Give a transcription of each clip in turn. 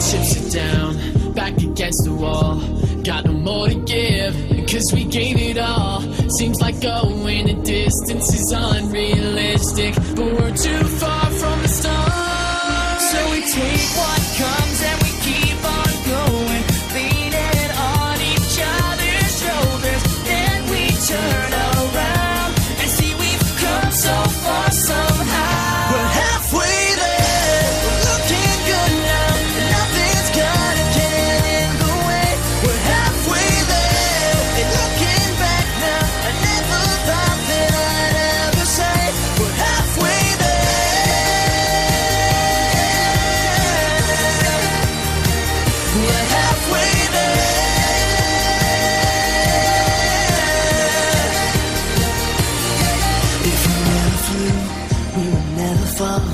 chips it down, back against the wall. Got no more to give. Cause we gave it all. Seems like going the distance is unreal. with you, we would never fall.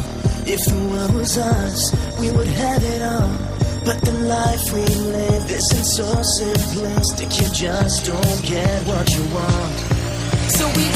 If the world was us, we would have it all. But the life we live isn't so simplistic. You just don't get what you want. So we.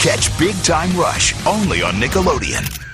Catch Big Time Rush only on Nickelodeon.